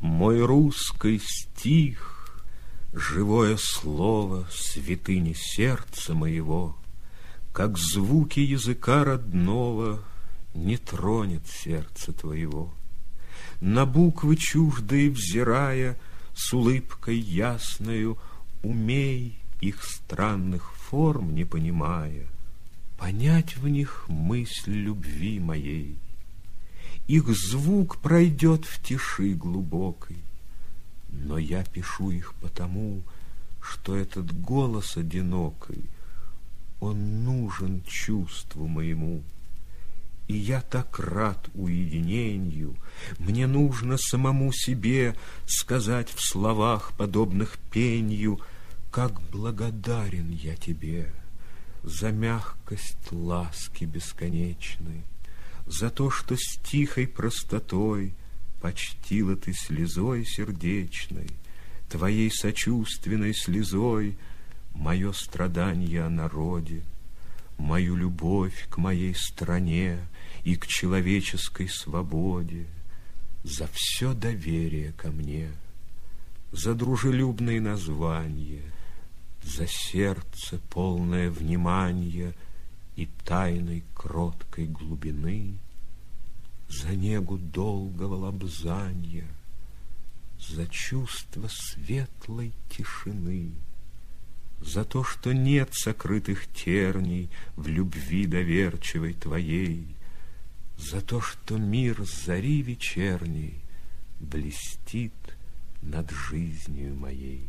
Мой русский стих, живое слово Святыни сердца моего, Как звуки языка родного Не тронет сердце твоего. На буквы чуждые взирая, С улыбкой ясною, Умей их странных форм не понимая, Понять в них мысль любви моей — их звук пройдет в тиши глубокой. Но я пишу их потому, что этот голос одинокий, он нужен чувству моему. И я так рад уединению, мне нужно самому себе сказать в словах, подобных пенью, как благодарен я тебе за мягкость ласки бесконечной, за то, что с тихой простотой Почтила ты слезой сердечной, Твоей сочувственной слезой Мое страдание о народе, Мою любовь к моей стране И к человеческой свободе, За все доверие ко мне, За дружелюбные названия, За сердце полное внимания — и тайной кроткой глубины, За негу долгого лобзанья, За чувство светлой тишины, За то, что нет сокрытых терней В любви доверчивой твоей, За то, что мир зари вечерней Блестит над жизнью моей.